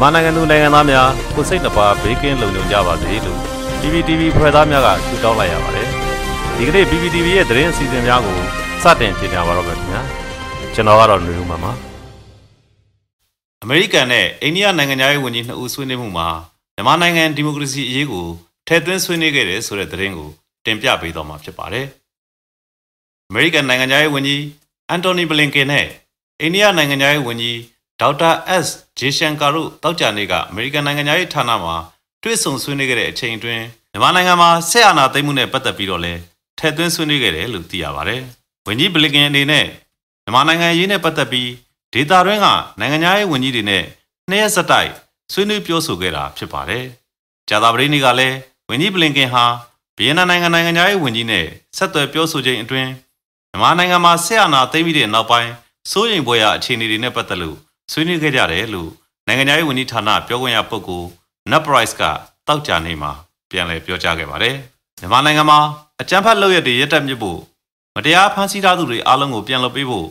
မြန်မာနိုင်ငံသူနိုင်ငံသားများကိုစိတ်နှပါဘေးကင်းလုံခြုံကြပါစေလို့ PPTV ဖွဲ့သားများကဆုတောင်းလိုက်ရပါတယ်ဒီကနေ့ PPTV ရဲ့သတင်းအစီအစဉ်များကိုစတင်ကြေညာပါတော့မယ်ခင်ဗျာကျွန်တော်ကတော့ຫນွေဦးမှာပါအမေရိကန်နဲ့အိန္ဒိယနိုင်ငံသားရေးဝန်ကြီးနှစ်ဦးဆွေးနွေးမှုမှာမြန်မာနိုင်ငံဒီမိုကရေစီအရေးကိုထည့်သွင်းဆွေးနွေးခဲ့တယ်ဆိုတဲ့သတင်းကိုတင်ပြပေးတော့မှာဖြစ်ပါတယ်အမေရိကန်နိုင်ငံသားရေးဝန်ကြီးအန်တိုနီဘလင်ကင်နဲ့အိန္ဒိယနိုင်ငံသားရေးဝန်ကြီး ဒေါက်တာ S ဂျေရှန်ကာတို့တောက်ကြနေကအမေရိကန်နိုင်ငံသားရေးဌာနမှာတွေ့ဆုံဆွေးနွေးခဲ့တဲ့အချိန်အတွင်းမြန်မာနိုင်ငံမှာဆက်အာဏာသိမ်းမှုနဲ့ပတ်သက်ပြီးတော့လည်းထည့်သွင်းဆွေးနွေးခဲ့တယ်လို့သိရပါတယ်။ဝန်ကြီးဘလင်ကင်အနေနဲ့မြန်မာနိုင်ငံရေးနဲ့ပတ်သက်ပြီးဒေတာတွင်းကနိုင်ငံသားရေးဝန်ကြီးတွေနဲ့နှစ်ရက်ဆက်တိုက်ဆွေးနွေးပြောဆိုခဲ့တာဖြစ်ပါတယ်။ကြာသပတေးနေ့ကလည်းဝန်ကြီးဘလင်ကင်ဟာဗီယက်နမ်နိုင်ငံနိုင်ငံသားရေးဝန်ကြီးနဲ့ဆက်သွယ်ပြောဆိုချိန်အတွင်းမြန်မာနိုင်ငံမှာဆက်အာဏာသိမ်းပြီးတဲ့နောက်ပိုင်းစိုးရိမ်ဖွယ်ရာအခြေအနေတွေနဲ့ပတ်သက်လို့ ဆွေးနွေးခဲ့ကြတယ်လို့နိုင်ငံရေးဝန်ကြီးဌာနပြောခွင့်ရပုဂ္ဂိုလ် Nat Price ကတောက်ကြနေမှာပြန်လည်ပြောကြားခဲ့ပါတယ်။မြန်မာနိုင်ငံမှာအကြမ်းဖက်လုပ်ရတဲ့ရက်တက်မြစ်ဖို့မတရားဖမ်းဆီးထားသူတွေအားလုံးကိုပြန်လွှတ်ပေးဖို့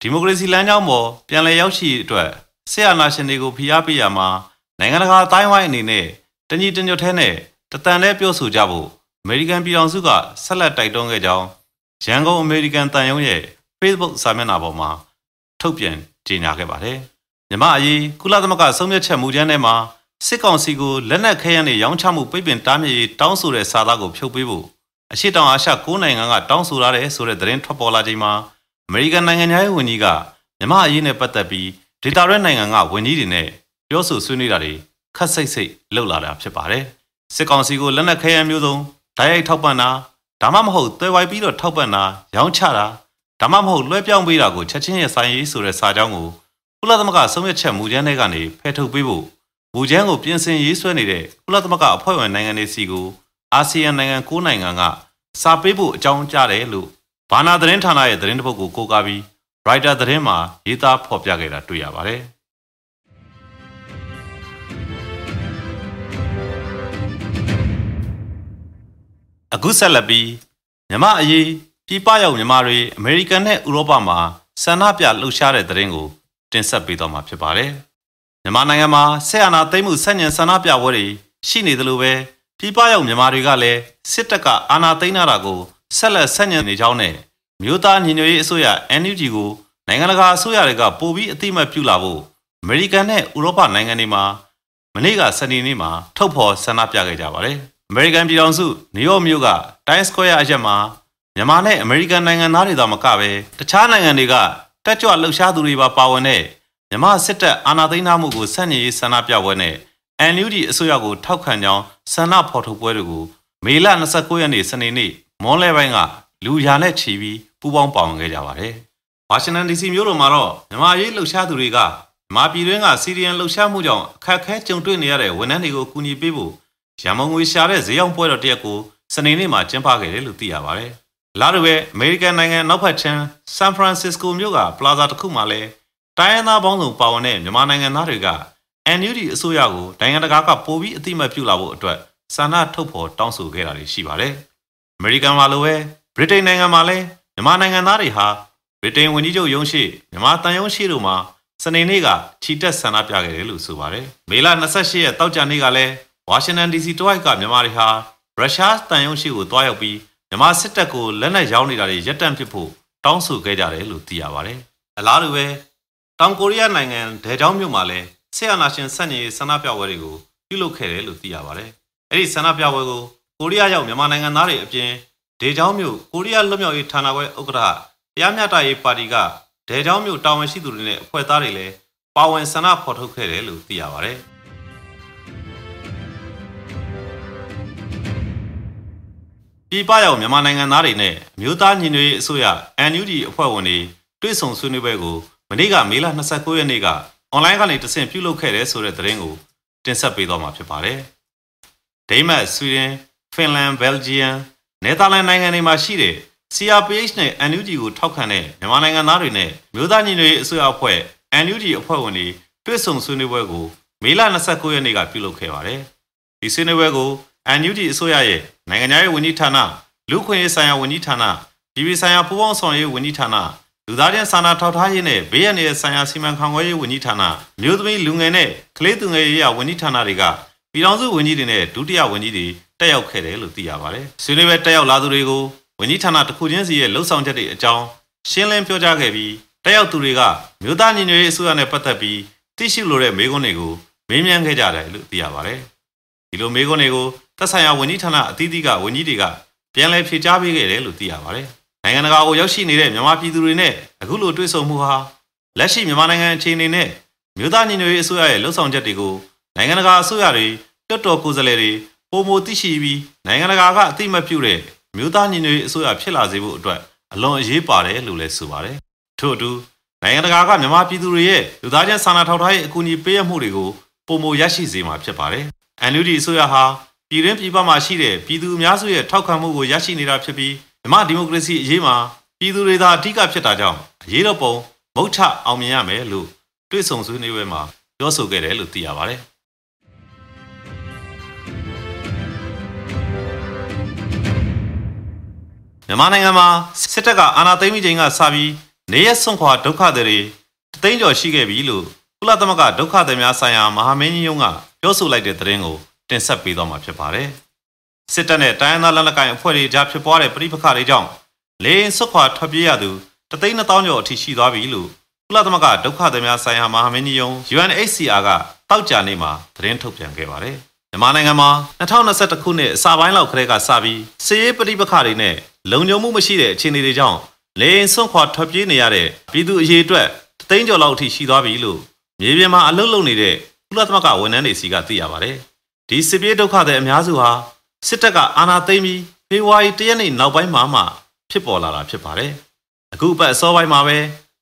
ဒီမိုကရေစီလမ်းကြောင်းပေါ်ပြန်လည်ရောက်ရှိအတွက်ဆရာနာရှင်တွေကိုဖိအားပေးရမှာနိုင်ငံတကာအတိုင်းဝိုင်းအနေနဲ့တညီတညွတ်ထဲနဲ့တတန်နဲ့ပြောဆိုကြဖို့အမေရိကန်ပြည်ထောင်စုကဆက်လက်တိုက်တွန်းခဲ့ကြောင်းရန်ကုန်အမေရိကန်တန်ယုံရဲ့ Facebook စာမျက်နှာပေါ်မှာထုတ်ပြန် ကြေညာခဲ့ပါတယ်။မြမအရေးကုလသမဂ္ဂဆုံးဖြတ်ချက်မူကြမ်းထဲမှာစစ်ကောင်စီကိုလက်နက်ခဲယမ်းတွေရောင်းချမှုပိတ်ပင်တားမြစ်ရေးတောင်းဆိုတဲ့စာသားကိုဖြုတ်ပေးဖို့အရှိတောင်အာရှ၉နိုင်ငံကတောင်းဆိုရတယ်ဆိုတဲ့သတင်းထွက်ပေါ်လာချိန်မှာအမေရိကန်နိုင်ငံသားရေးဝန်ကြီးကမြမအရေးနဲ့ပတ်သက်ပြီးဒေတာရဲနိုင်ငံကဝန်ကြီးတွေနဲ့ပြောဆိုဆွေးနွေးတာတွေခက်စိတ်စိတ်လှုပ်လာတာဖြစ်ပါတယ်။စစ်ကောင်စီကိုလက်နက်ခဲယမ်းမျိုးစုံဓာတ်ရိုက်ထောက်ပံ့တာဒါမှမဟုတ်သွယ်ဝိုက်ပြီးတော့ထောက်ပံ့တာရောင်းချတာ ဒါမှမဟုတ်လွှဲပြောင်းပေးတာကိုချက်ချင်းရဲ့ဆိုင်ရေးဆိုတဲ့စာကြောင်းကိုကုလသမဂ္ဂဆုံးဖြတ်ချက်မူကြမ်းတွေကနေဖယ်ထုတ်ပေးဖို့မူကြမ်းကိုပြင်ဆင်ရေးဆွဲနေတဲ့ကုလသမဂ္ဂအဖွဲ့ဝင်နိုင်ငံတွေစီကိုအာဆီယံနိုင်ငံ၉နိုင်ငံကစာပေးဖို့အကြောင်းကြားတယ်လို့ဘာနာသတင်းဌာနရဲ့သတင်းတစ်ပုဒ်ကိုကိုးကားပြီး Writer သတင်းမှာရေးသားဖော်ပြခဲ့တာတွေ့ရပါတယ်။အခုဆက်လက်ပြီးမြမအရေး ပြည်ပရောက်မြန်မာတွေအမေရိကန်နဲ့ဥရောပမှာဆန္ဒပြလှုပ်ရှားတဲ့သတင်းကိုတင်ဆက်ပေးသွားမှာဖြစ်ပါတယ်။မြန်မာနိုင်ငံမှာဆက်အာဏာသိမ်းမှုဆက်ညံဆန္ဒပြပွဲတွေရှိနေသလိုပဲပြည်ပရောက်မြန်မာတွေကလည်းစစ်တပ်ကအာဏာသိမ်းတာကိုဆက်လက်ဆက်ညံနေကြောင်းနဲ့မြို့သားညီညွတ်ရေးအစိုးရ NUG ကိုနိုင်ငံတကာအစိုးရတွေကပိုပြီးအသိမှတ်ပြုလာဖို့အမေရိကန်နဲ့ဥရောပနိုင်ငံတွေမှာမနေ့ကစနေနေ့မှာထုတ်ဖော်ဆန္ဒပြခဲ့ကြပါတယ်။အမေရိကန်ပြည်ထောင်စုနယူးယောက်မြို့က Times Square အရက်မှာ မြန်မာနဲ့အမေရိကန်နိုင်ငံသားတွေသာမကပဲတခြားနိုင်ငံတွေကတက်ကြွလှုပ်ရှားသူတွေပါပါဝင်တဲ့မြန်မာစစ်တပ်အာဏာသိမ်းထားမှုကိုဆန့်ကျင်ရေးဆန္ဒပြပွဲနဲ့ NUG အစိုးရကိုထောက်ခံကြောင်းဆန္ဒဖော်ထုတ်ပွဲတွေကိုမေလ29ရက်နေ့စနေနေ့မွန်လဲပိုင်းကလူရာနဲ့ချီပြီးပူးပေါင်းပါဝင်ခဲ့ကြပါတယ်။ဝါရှင်တန် DC မြို့တော်မှာတော့မြန်မာရေးလှုပ်ရှားသူတွေကမြန်မာပြည်တွင်းကစီရီယန်လှုပ်ရှားမှုကြောင့်အခက်အခဲကြုံတွေ့နေရတဲ့ဝန်ထမ်းတွေကိုကူညီပေးဖို့ရန်မုံငွေရှာတဲ့ဈေးရောင်းပွဲတော်တရက်ကိုစနေနေ့မှာကျင်းပခဲ့တယ်လို့သိရပါတယ်။ လာတူပဲအမေရိကန်နိုင်ငံနောက်ဖက်ချမ်းဆန်ဖရန်စစ္စကိုမြို့ကပလာဇာတစ်ခုမှာလဲတိုင်းရင်းသားပေါင်းစုံပါဝင်တဲ့မြန်မာနိုင်ငံသားတွေက NUD အစိုးရကိုနိုင်ငံတကာကပိုပြီးအသိမှတ်ပြုလာဖို့အတွက်ဆန္ဒထုတ်ဖော်တောင်းဆိုခဲ့တာတွေရှိပါတယ်။အမေရိကန်မှာလိုပဲဗြိတိန်နိုင်ငံမှာလည်းမြန်မာနိုင်ငံသားတွေဟာဗြိတိန်ဝန်ကြီးချုပ်ရုံးရှိမြန်မာတန်ရုံးရှိတို့မှာစနေနေ့ကချီတက်ဆန္ဒပြခဲ့တယ်လို့ဆိုပါတယ်။မေလ28ရက်တောက်ကြနေ့ကလည်းဝါရှင်တန် DC တဝိုက်ကမြန်မာတွေဟာရုရှားတန်ရုံးရှိကိုတွားရောက်ပြီး မြန်မာစစ်တပ်ကိုလက်နက်ရောင်းနေတာတွေရပ်တန့်ပစ်ဖို့တောင်းဆိုခဲ့ကြတယ်လို့သိရပါတယ်။အလားတူပဲတောင်ကိုရီးယားနိုင်ငံဒေဂျောင်းမြို့မှာလည်းဆီယနာရှင်စက်ညေဆန္ဒပြပွဲတွေကိုပြုလုပ်ခဲ့တယ်လို့သိရပါတယ်။အဲ့ဒီဆန္ဒပြပွဲကိုကိုရီးယားရောက်မြန်မာနိုင်ငံသားတွေအပြင်ဒေချောင်းမြို့ကိုရီးယားလွတ်မြောက်ရေးဌာနခွဲဥက္ကဋ္ဌတရားမျှတရေးပါတီကဒေချောင်းမြို့တာဝန်ရှိသူတွေနဲ့အဖွဲ့သားတွေလည်းပါဝင်ဆန္ဒဖော်ထုတ်ခဲ့တယ်လို့သိရပါတယ်။ ပြည်ပရောက်မြန်မာနိုင်ငံသားတွေနဲ့အမျိုးသားညီညွတ်ရေးအစိုးရ NUG အဖွဲ့ဝင်တွေတွေ့ဆုံဆွေးနွေးပွဲကိုမနေ့ကမေလ29ရက်နေ့ကအွန်လိုင်းကနေတဆင့်ပြုလုပ်ခဲ့တဲ့ဆိုတဲ့သတင်းကိုတင်ဆက်ပေးသွားမှာဖြစ်ပါတယ်။ဒိမတ်၊ဆွီဒင်၊ဖင်လန်၊ဘယ်လ်ဂျီယံနယ်သာလန်နိုင်ငံတွေမှာရှိတဲ့ CRPH နဲ့ NUG ကိုထောက်ခံတဲ့မြန်မာနိုင်ငံသားတွေနဲ့မြို့သားညီညွတ်ရေးအစိုးရအဖွဲ့ NUG အဖွဲ့ဝင်တွေတွေ့ဆုံဆွေးနွေးပွဲကိုမေလ29ရက်နေ့ကပြုလုပ်ခဲ့ပါတယ်။ဒီဆွေးနွေးပွဲကို NUG အစိုးရရဲ့နိုင်ငံရေးဝန်ကြီးဌာနလူခွင့်ရေးဆိုင်ရာဝန်ကြီးဌာနပြည်ပဆိုင်ရာပူးပေါင်းဆောင်ရွက်ဝန်ကြီးဌာနလူသားချင်းစာနာထောက်ထားရေးနဲ့ဘေးရန်ရဲ့ဆိုင်ရာစီမံခန့်ခွဲရေးဝန်ကြီးဌာနမြို့သမီးလူငယ်နဲ့ကလေးသူငယ်ရေးရာဝန်ကြီးဌာနတွေကပြည်ထောင်စုဝန်ကြီးတွေနဲ့ဒုတိယဝန်ကြီးတွေတက်ရောက်ခဲ့တယ်လို့သိရပါတယ်။ဆွေးနွေးပွဲတက်ရောက်လာသူတွေကိုဝန်ကြီးဌာနတစ်ခုချင်းစီရဲ့လှုပ်ဆောင်ချက်တွေအကြောင်းရှင်းလင်းပြောကြားခဲ့ပြီးတက်ရောက်သူတွေကမြို့သားညီညွတ်ရေးအစိုးရနဲ့ပတ်သက်ပြီးသိရှိလိုတဲ့မေးခွန်းတွေကိုမေးမြန်းခဲ့ကြတယ်လို့သိရပါတယ်။ဒီလိုမေးခွန်းတွေကို သက်ဆိုင်ရာဝန်ကြီးဌာနအသီးသီးကဝန်ကြီးတွေကပြန်လည်ဖြေကြားပေးခဲ့တယ်လို့သိရပါတယ်။နိုင်ငံတကာကိုရောက်ရှိနေတဲ့မြန်မာပြည်သူတွေနဲ့အခုလိုတွေ့ဆုံမှုဟာလက်ရှိမြန်မာနိုင်ငံအခြေအနေနဲ့မြို့သားညီညွတ်ရေးအစိုးရရဲ့လှုပ်ဆောင်ချက်တွေကိုနိုင်ငံတကာအစိုးရတွေတွတ်တော်ကိုယ်စားလှယ်တွေပုံမသိရှိပြီးနိုင်ငံတကာကအသိမှတ်ပြုတဲ့မြို့သားညီညွတ်ရေးအစိုးရဖြစ်လာစေဖို့အတွက်အလွန်အရေးပါတယ်လို့လည်းဆိုပါတယ်။ထို့အတူနိုင်ငံတကာကမြန်မာပြည်သူတွေရဲ့လူသားချင်းစာနာထောက်ထားရေးအကူအညီပေးရမှုတွေကိုပုံမရရှိစေမှာဖြစ်ပါတယ်။ NUD အစိုးရဟာ ပြည်တွင်းပြည်ပမှာရှိတဲ့ပြည်သူအများစုရဲ့ထောက်ခံမှုကိုရရှိနေတာဖြစ်ပြီးမြန်မာဒီမိုကရေစီအရေးမှာပြည်သူတွေသာအဓိကဖြစ်တာကြောင့်အရေးတော်ပုံမုတ်ထအောင်မြင်ရမယ်လို့တွေ့ဆုံဆွေးနွေးပွဲမှာပြောဆိုခဲ့တယ်လို့သိရပါတယ်။မြန်မာနိုင်ငံမှာစစ်တပ်ကအာဏာသိမ်းပြီးချိန်ကစပြီးနေရစွန့်ခွာဒုက္ခသည်တွေတသိန်းကျော်ရှိခဲ့ပြီလို့ကုလသမဂ္ဂဒုက္ခသည်များဆိုင်ရာမဟာမင်းကြီးရုံးကပြောဆိုလိုက်တဲ့သတင်းကို တင်ဆက်ပေးသွားမှာဖြစ်ပါတယ်။စစ်တပ်နဲ့တိုင်းရင်းသားလက်နက်ကိုင်အဖွဲ့တွေကြားဖြစ်ပွားတဲ့ပြည်ပခါတွေကြောင့်လေရင်စွန့်ခွာထွက်ပြေးရသူတသိန်းနှစ်သောင်းကျော်အထိရှိသွားပြီလို့ကုလသမဂ္ဂဒုက္ခသည်များဆိုင်ရာမဟာမင်းကြီးရုံး UNHCR ကတောက်ကြနေမှာသတင်းထုတ်ပြန်ခဲ့ပါတယ်။မြန်မာနိုင်ငံမှာ2021ခုနှစ်အစပိုင်းလောက်ခရဲကစပြီးစစ်ရေးပဋိပက္ခတွေနဲ့လုံခြုံမှုမရှိတဲ့အခြေအနေတွေကြောင့်လေရင်စွန့်ခွာထွက်ပြေးနေရတဲ့ပြည်သူအရေးအတွက်တသိန်းကျော်လောက်အထိရှိသွားပြီလို့မြေပြင်မှာအလုပ်လုပ်နေတဲ့ကုလသမဂ္ဂဝန်ထမ်းတွေစီကသိရပါတယ်။ ဒီစစ်ပြေးဒုက္ခတွေအများစုဟာစစ်တပ်ကအာဏာသိမ်းပြီးဖေဖော်ဝါရီတရက်နေ့နောက်ပိုင်းမှာမှဖြစ်ပေါ်လာတာဖြစ်ပါတယ်။အခုပတ်အစောပိုင်းမှာပဲ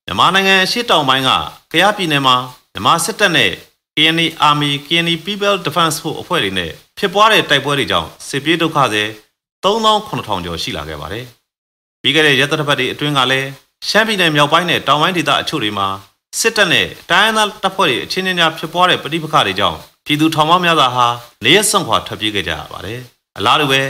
မြန်မာနိုင်ငံအရှေ့တောင်ပိုင်းကကယားပြည်နယ်မှာမြန်မာစစ်တပ်နဲ့ KNI Army KNI People Defense Force အဖွဲ့တွေနဲ့ဖြစ်ပွားတဲ့တိုက်ပွဲတွေကြောင့်စစ်ပြေးဒုက္ခတွေ3900ကျော်ရှိလာခဲ့ပါတယ်။ပြီးခဲ့တဲ့ရက်သတ္တပတ်တွေအတွင်းကလည်းရှမ်းပြည်နယ်မြောက်ပိုင်းနဲ့တောင်ပိုင်းဒေသအချို့တွေမှာစစ်တပ်နဲ့တိုင်းရင်းသားတပ်ဖွဲ့တွေအချင်းချင်းကြားဖြစ်ပွားတဲ့ပဋိပက္ခတွေကြောင့် ပြည်သူထောင်ပေါင်းများစွာဟာနေရစွန့်ခွာထွက်ပြေးခဲ့ကြရပါတယ်။အလားတူပဲ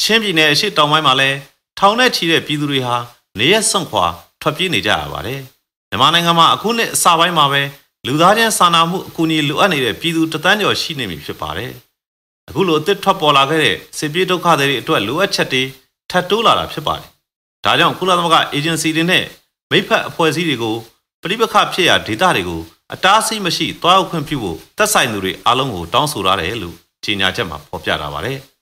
ချင်းပြည်နယ်အရှေ့တောင်ပိုင်းမှာလည်းထောင်နဲ့ချီတဲ့ပြည်သူတွေဟာနေရစွန့်ခွာထွက်ပြေးနေကြရပါတယ်။မြန်မာနိုင်ငံမှာအခုနှစ်အစပိုင်းမှာပဲလူသားချင်းစာနာမှုအကူအညီလိုအပ်နေတဲ့ပြည်သူတသန်းကျော်ရှိနေပြီဖြစ်ပါတယ်။အခုလိုအသစ်ထွက်ပေါ်လာခဲ့တဲ့စစ်ပြေးဒုက္ခတွေအတွက်လိုအပ်ချက်တွေထပ်တိုးလာတာဖြစ်ပါတယ်။ဒါကြောင့်ကုလသမဂ္ဂအေဂျင်စီတွေနဲ့မိဖက်အဖွဲ့အစည်းတွေကိုပဋိပက္ခဖြစ်ရာဒေသတွေကို အတားအဆီးမရှိတွားရောက်ခွင့်ပြုဖို့သက်ဆိုင်သူတွေအားလုံးကိုတောင်းဆိုရတယ်လို့ကြေညာချက်မှာဖော်ပြထားပါတယ်။